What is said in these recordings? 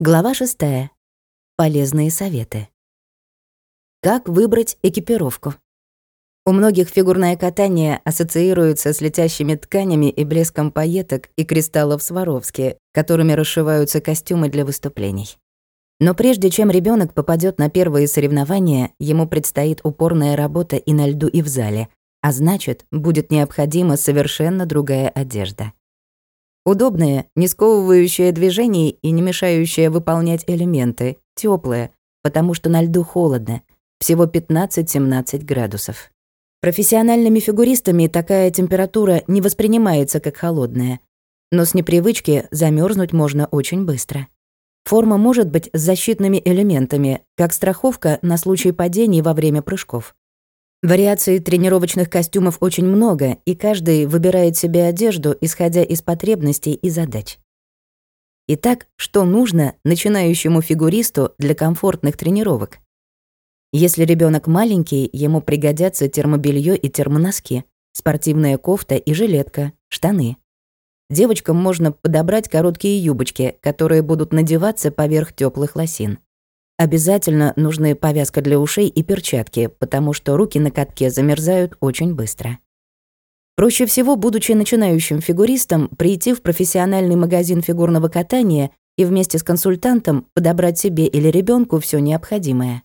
Глава 6. Полезные советы. Как выбрать экипировку? У многих фигурное катание ассоциируется с летящими тканями и блеском пайеток и кристаллов Сваровски, которыми расшиваются костюмы для выступлений. Но прежде чем ребенок попадет на первые соревнования, ему предстоит упорная работа и на льду, и в зале, а значит, будет необходима совершенно другая одежда. Удобное, не сковывающее движений и не мешающее выполнять элементы, теплое, потому что на льду холодно, всего 15-17 градусов. Профессиональными фигуристами такая температура не воспринимается как холодная, но с непривычки замерзнуть можно очень быстро. Форма может быть с защитными элементами, как страховка на случай падений во время прыжков. Вариаций тренировочных костюмов очень много, и каждый выбирает себе одежду, исходя из потребностей и задач. Итак, что нужно начинающему фигуристу для комфортных тренировок? Если ребенок маленький, ему пригодятся термобелье и термоноски, спортивная кофта и жилетка, штаны. Девочкам можно подобрать короткие юбочки, которые будут надеваться поверх теплых лосин. Обязательно нужны повязка для ушей и перчатки, потому что руки на катке замерзают очень быстро. Проще всего, будучи начинающим фигуристом, прийти в профессиональный магазин фигурного катания и вместе с консультантом подобрать себе или ребенку все необходимое.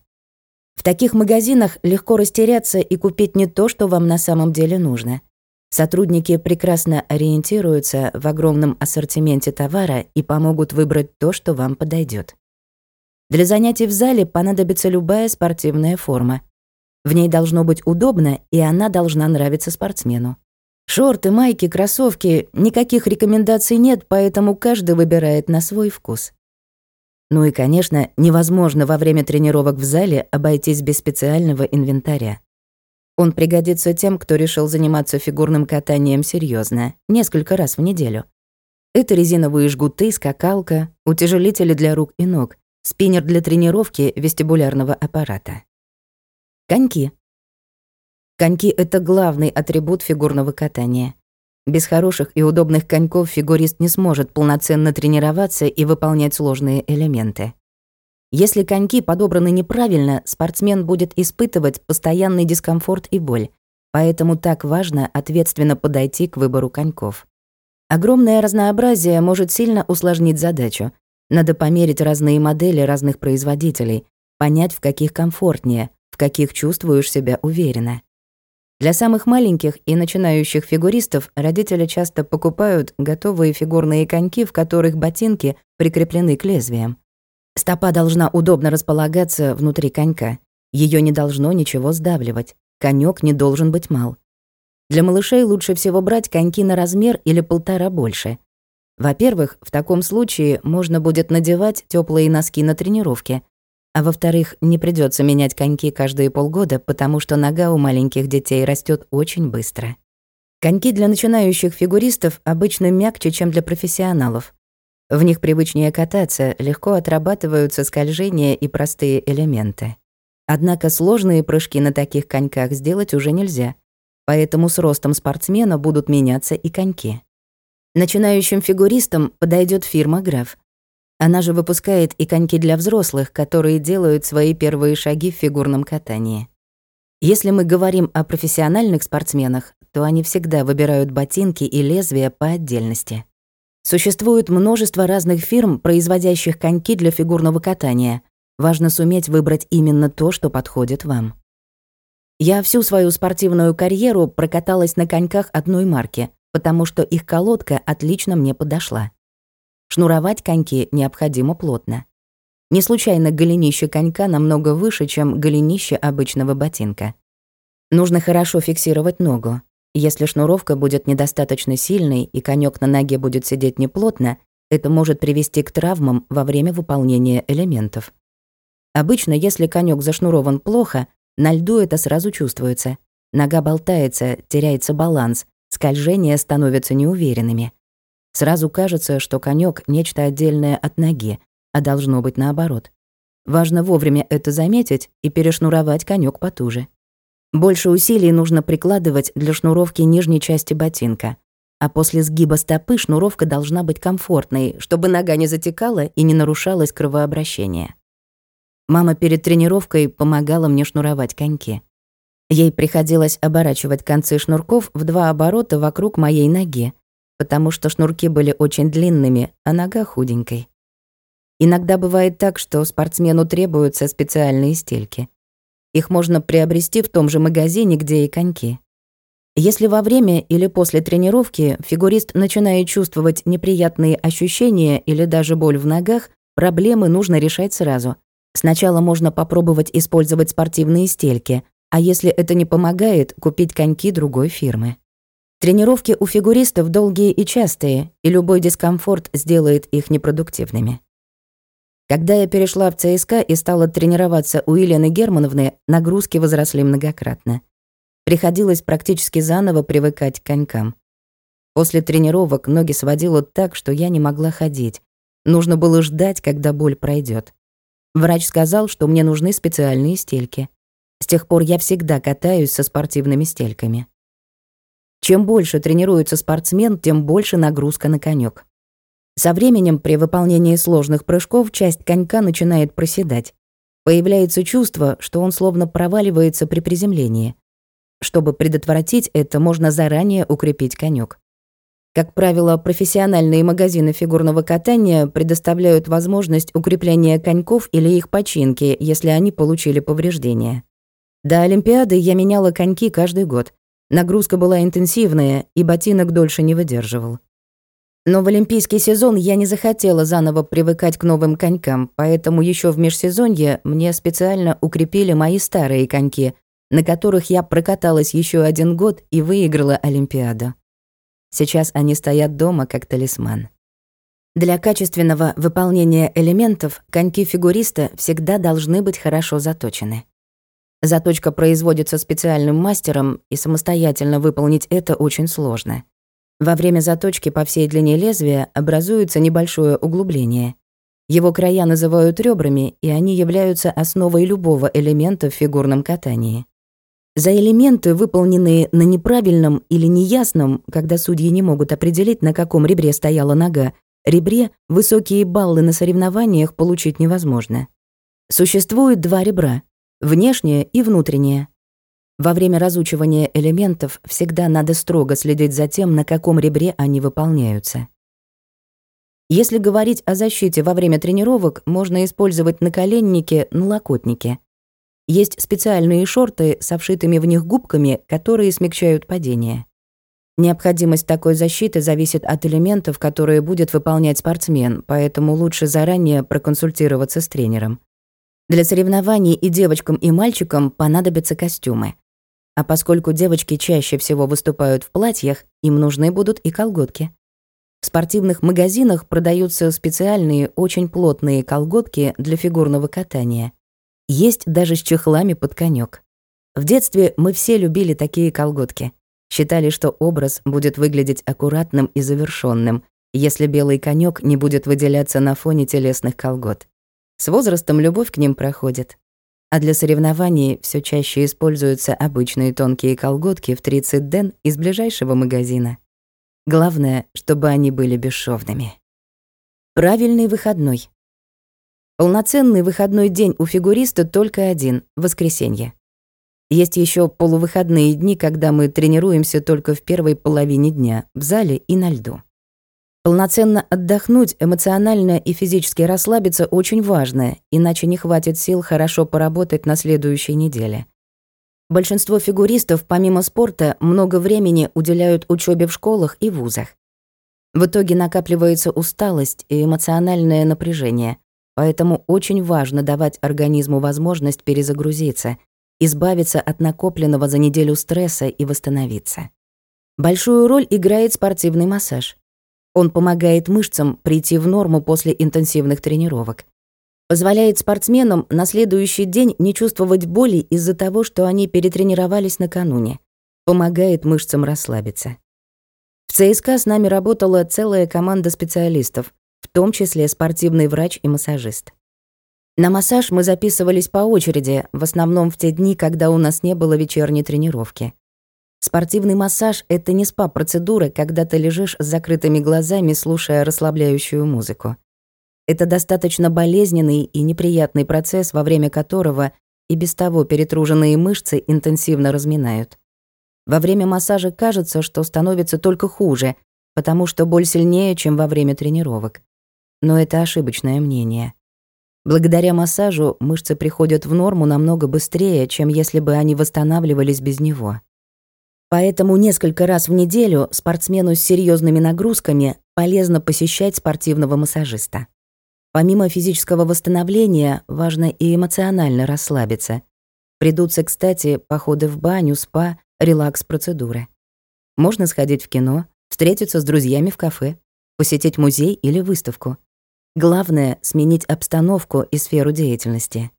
В таких магазинах легко растеряться и купить не то, что вам на самом деле нужно. Сотрудники прекрасно ориентируются в огромном ассортименте товара и помогут выбрать то, что вам подойдет. Для занятий в зале понадобится любая спортивная форма. В ней должно быть удобно, и она должна нравиться спортсмену. Шорты, майки, кроссовки — никаких рекомендаций нет, поэтому каждый выбирает на свой вкус. Ну и, конечно, невозможно во время тренировок в зале обойтись без специального инвентаря. Он пригодится тем, кто решил заниматься фигурным катанием серьезно, несколько раз в неделю. Это резиновые жгуты, скакалка, утяжелители для рук и ног, Спиннер для тренировки вестибулярного аппарата. Коньки. Коньки — это главный атрибут фигурного катания. Без хороших и удобных коньков фигурист не сможет полноценно тренироваться и выполнять сложные элементы. Если коньки подобраны неправильно, спортсмен будет испытывать постоянный дискомфорт и боль, поэтому так важно ответственно подойти к выбору коньков. Огромное разнообразие может сильно усложнить задачу, надо померить разные модели разных производителей, понять, в каких комфортнее, в каких чувствуешь себя уверенно. Для самых маленьких и начинающих фигуристов родители часто покупают готовые фигурные коньки, в которых ботинки прикреплены к лезвиям. Стопа должна удобно располагаться внутри конька. Ее не должно ничего сдавливать. Конек не должен быть мал. Для малышей лучше всего брать коньки на размер или полтора больше. Во-первых, в таком случае можно будет надевать теплые носки на тренировке, а во-вторых, не придется менять коньки каждые полгода, потому что нога у маленьких детей растет очень быстро. Коньки для начинающих фигуристов обычно мягче, чем для профессионалов. В них привычнее кататься, легко отрабатываются скольжения и простые элементы. Однако сложные прыжки на таких коньках сделать уже нельзя, поэтому с ростом спортсмена будут меняться и коньки. Начинающим фигуристам подойдет фирма «Граф». Она же выпускает и коньки для взрослых, которые делают свои первые шаги в фигурном катании. Если мы говорим о профессиональных спортсменах, то они всегда выбирают ботинки и лезвия по отдельности. Существует множество разных фирм, производящих коньки для фигурного катания. Важно суметь выбрать именно то, что подходит вам. Я всю свою спортивную карьеру прокаталась на коньках одной марки, потому что их колодка отлично мне подошла. Шнуровать коньки необходимо плотно. Не случайно голенище конька намного выше, чем голенище обычного ботинка. Нужно хорошо фиксировать ногу. Если шнуровка будет недостаточно сильной и конек на ноге будет сидеть неплотно, это может привести к травмам во время выполнения элементов. Обычно, если конек зашнурован плохо, на льду это сразу чувствуется. Нога болтается, теряется баланс, скольжения становятся неуверенными. Сразу кажется, что конек нечто отдельное от ноги, а должно быть наоборот. Важно вовремя это заметить и перешнуровать конек потуже. Больше усилий нужно прикладывать для шнуровки нижней части ботинка. А после сгиба стопы шнуровка должна быть комфортной, чтобы нога не затекала и не нарушалось кровообращение. Мама перед тренировкой помогала мне шнуровать коньки. Ей приходилось оборачивать концы шнурков в два оборота вокруг моей ноги, потому что шнурки были очень длинными, а нога худенькой. Иногда бывает так, что спортсмену требуются специальные стельки. Их можно приобрести в том же магазине, где и коньки. Если во время или после тренировки фигурист начинает чувствовать неприятные ощущения или даже боль в ногах, проблемы нужно решать сразу. Сначала можно попробовать использовать спортивные стельки, а если это не помогает, купить коньки другой фирмы. Тренировки у фигуристов долгие и частые, и любой дискомфорт сделает их непродуктивными. Когда я перешла в ЦСКА и стала тренироваться у Елены Германовны, нагрузки возросли многократно. Приходилось практически заново привыкать к конькам. После тренировок ноги сводило так, что я не могла ходить. Нужно было ждать, когда боль пройдет. Врач сказал, что мне нужны специальные стельки. С тех пор я всегда катаюсь со спортивными стельками. Чем больше тренируется спортсмен, тем больше нагрузка на конек. Со временем при выполнении сложных прыжков часть конька начинает проседать. Появляется чувство, что он словно проваливается при приземлении. Чтобы предотвратить это, можно заранее укрепить конек. Как правило, профессиональные магазины фигурного катания предоставляют возможность укрепления коньков или их починки, если они получили повреждения. До Олимпиады я меняла коньки каждый год. Нагрузка была интенсивная, и ботинок дольше не выдерживал. Но в олимпийский сезон я не захотела заново привыкать к новым конькам, поэтому еще в межсезонье мне специально укрепили мои старые коньки, на которых я прокаталась еще один год и выиграла Олимпиаду. Сейчас они стоят дома как талисман. Для качественного выполнения элементов коньки фигуриста всегда должны быть хорошо заточены. Заточка производится специальным мастером, и самостоятельно выполнить это очень сложно. Во время заточки по всей длине лезвия образуется небольшое углубление. Его края называют ребрами, и они являются основой любого элемента в фигурном катании. За элементы, выполненные на неправильном или неясном, когда судьи не могут определить, на каком ребре стояла нога, ребре высокие баллы на соревнованиях получить невозможно. Существует два ребра — внешнее и внутреннее. Во время разучивания элементов всегда надо строго следить за тем, на каком ребре они выполняются. Если говорить о защите во время тренировок, можно использовать наколенники, налокотники. Есть специальные шорты с вшитыми в них губками, которые смягчают падение. Необходимость такой защиты зависит от элементов, которые будет выполнять спортсмен, поэтому лучше заранее проконсультироваться с тренером. Для соревнований и девочкам, и мальчикам понадобятся костюмы. А поскольку девочки чаще всего выступают в платьях, им нужны будут и колготки. В спортивных магазинах продаются специальные, очень плотные колготки для фигурного катания. Есть даже с чехлами под конек. В детстве мы все любили такие колготки. Считали, что образ будет выглядеть аккуратным и завершенным, если белый конек не будет выделяться на фоне телесных колгот. С возрастом любовь к ним проходит а для соревнований все чаще используются обычные тонкие колготки в 30 ден из ближайшего магазина. Главное, чтобы они были бесшовными. Правильный выходной. Полноценный выходной день у фигуриста только один — воскресенье. Есть еще полувыходные дни, когда мы тренируемся только в первой половине дня, в зале и на льду. Полноценно отдохнуть, эмоционально и физически расслабиться очень важно, иначе не хватит сил хорошо поработать на следующей неделе. Большинство фигуристов, помимо спорта, много времени уделяют учебе в школах и вузах. В итоге накапливается усталость и эмоциональное напряжение, поэтому очень важно давать организму возможность перезагрузиться, избавиться от накопленного за неделю стресса и восстановиться. Большую роль играет спортивный массаж. Он помогает мышцам прийти в норму после интенсивных тренировок. Позволяет спортсменам на следующий день не чувствовать боли из-за того, что они перетренировались накануне. Помогает мышцам расслабиться. В ЦСКА с нами работала целая команда специалистов, в том числе спортивный врач и массажист. На массаж мы записывались по очереди, в основном в те дни, когда у нас не было вечерней тренировки. Спортивный массаж — это не спа-процедура, когда ты лежишь с закрытыми глазами, слушая расслабляющую музыку. Это достаточно болезненный и неприятный процесс, во время которого и без того перетруженные мышцы интенсивно разминают. Во время массажа кажется, что становится только хуже, потому что боль сильнее, чем во время тренировок. Но это ошибочное мнение. Благодаря массажу мышцы приходят в норму намного быстрее, чем если бы они восстанавливались без него. Поэтому несколько раз в неделю спортсмену с серьезными нагрузками полезно посещать спортивного массажиста. Помимо физического восстановления, важно и эмоционально расслабиться. Придутся, кстати, походы в баню, спа, релакс-процедуры. Можно сходить в кино, встретиться с друзьями в кафе, посетить музей или выставку. Главное — сменить обстановку и сферу деятельности.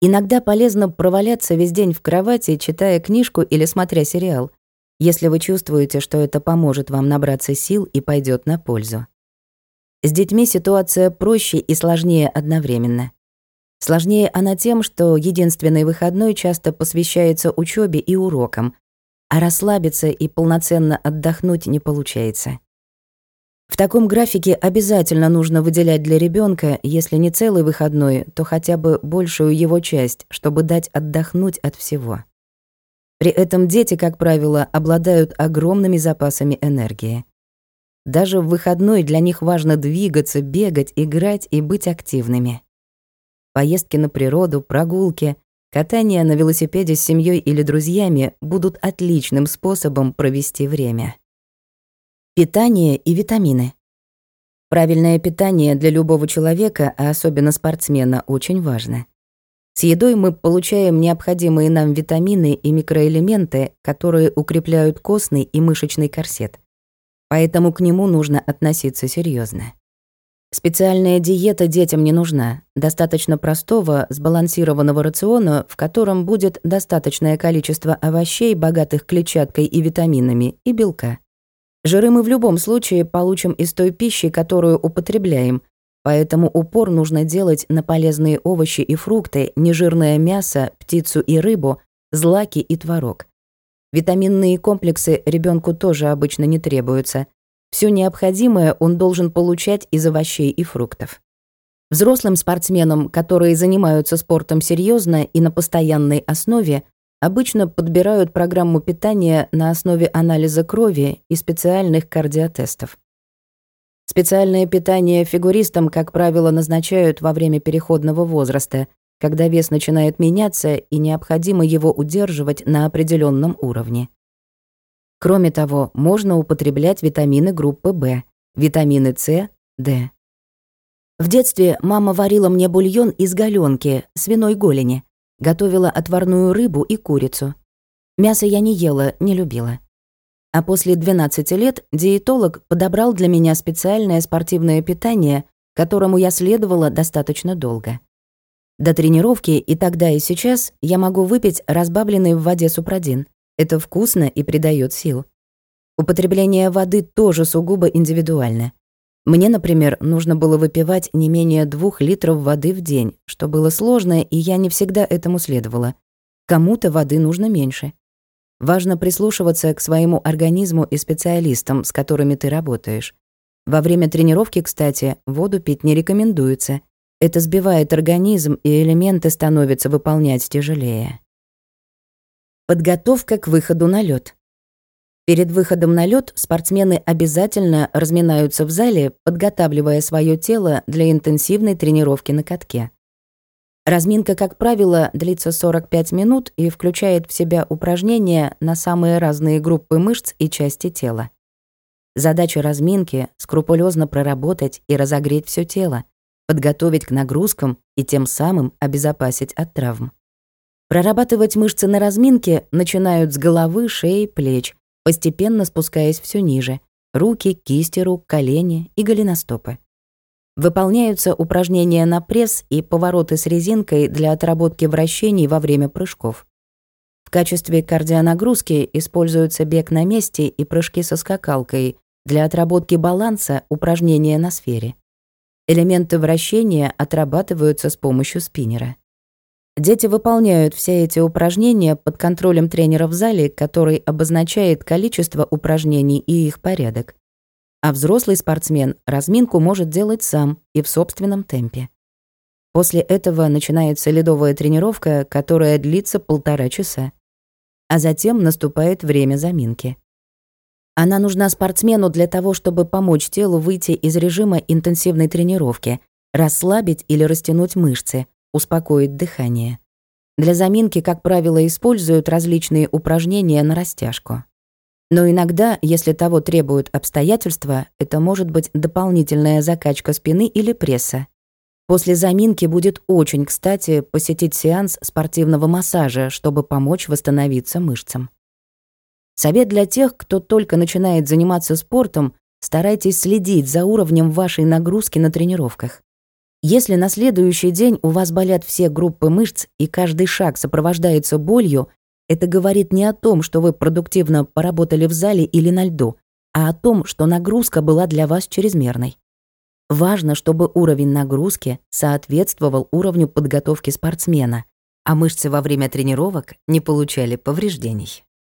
Иногда полезно проваляться весь день в кровати, читая книжку или смотря сериал, если вы чувствуете, что это поможет вам набраться сил и пойдет на пользу. С детьми ситуация проще и сложнее одновременно. Сложнее она тем, что единственный выходной часто посвящается учебе и урокам, а расслабиться и полноценно отдохнуть не получается. В таком графике обязательно нужно выделять для ребенка, если не целый выходной, то хотя бы большую его часть, чтобы дать отдохнуть от всего. При этом дети, как правило, обладают огромными запасами энергии. Даже в выходной для них важно двигаться, бегать, играть и быть активными. Поездки на природу, прогулки, катание на велосипеде с семьей или друзьями будут отличным способом провести время. Питание и витамины. Правильное питание для любого человека, а особенно спортсмена, очень важно. С едой мы получаем необходимые нам витамины и микроэлементы, которые укрепляют костный и мышечный корсет. Поэтому к нему нужно относиться серьезно. Специальная диета детям не нужна. Достаточно простого, сбалансированного рациона, в котором будет достаточное количество овощей, богатых клетчаткой и витаминами, и белка. Жиры мы в любом случае получим из той пищи, которую употребляем, поэтому упор нужно делать на полезные овощи и фрукты, нежирное мясо, птицу и рыбу, злаки и творог. Витаминные комплексы ребенку тоже обычно не требуются. Все необходимое он должен получать из овощей и фруктов. Взрослым спортсменам, которые занимаются спортом серьезно и на постоянной основе, Обычно подбирают программу питания на основе анализа крови и специальных кардиотестов. Специальное питание фигуристам, как правило, назначают во время переходного возраста, когда вес начинает меняться и необходимо его удерживать на определенном уровне. Кроме того, можно употреблять витамины группы В, витамины С, D. В детстве мама варила мне бульон из галенки, свиной голени, Готовила отварную рыбу и курицу. Мясо я не ела, не любила. А после 12 лет диетолог подобрал для меня специальное спортивное питание, которому я следовала достаточно долго. До тренировки и тогда, и сейчас я могу выпить разбавленный в воде супрадин. Это вкусно и придает сил. Употребление воды тоже сугубо индивидуально. Мне, например, нужно было выпивать не менее двух литров воды в день, что было сложно, и я не всегда этому следовала. Кому-то воды нужно меньше. Важно прислушиваться к своему организму и специалистам, с которыми ты работаешь. Во время тренировки, кстати, воду пить не рекомендуется. Это сбивает организм, и элементы становятся выполнять тяжелее. Подготовка к выходу на лед. Перед выходом на лед спортсмены обязательно разминаются в зале, подготавливая свое тело для интенсивной тренировки на катке. Разминка, как правило, длится 45 минут и включает в себя упражнения на самые разные группы мышц и части тела. Задача разминки — скрупулезно проработать и разогреть все тело, подготовить к нагрузкам и тем самым обезопасить от травм. Прорабатывать мышцы на разминке начинают с головы, шеи, плеч, постепенно спускаясь все ниже — руки, кисти рук, колени и голеностопы. Выполняются упражнения на пресс и повороты с резинкой для отработки вращений во время прыжков. В качестве кардионагрузки используются бег на месте и прыжки со скакалкой, для отработки баланса упражнения на сфере. Элементы вращения отрабатываются с помощью спиннера. Дети выполняют все эти упражнения под контролем тренера в зале, который обозначает количество упражнений и их порядок. А взрослый спортсмен разминку может делать сам и в собственном темпе. После этого начинается ледовая тренировка, которая длится полтора часа. А затем наступает время заминки. Она нужна спортсмену для того, чтобы помочь телу выйти из режима интенсивной тренировки, расслабить или растянуть мышцы, успокоить дыхание. Для заминки, как правило, используют различные упражнения на растяжку. Но иногда, если того требуют обстоятельства, это может быть дополнительная закачка спины или пресса. После заминки будет очень кстати посетить сеанс спортивного массажа, чтобы помочь восстановиться мышцам. Совет для тех, кто только начинает заниматься спортом, старайтесь следить за уровнем вашей нагрузки на тренировках. Если на следующий день у вас болят все группы мышц и каждый шаг сопровождается болью, это говорит не о том, что вы продуктивно поработали в зале или на льду, а о том, что нагрузка была для вас чрезмерной. Важно, чтобы уровень нагрузки соответствовал уровню подготовки спортсмена, а мышцы во время тренировок не получали повреждений.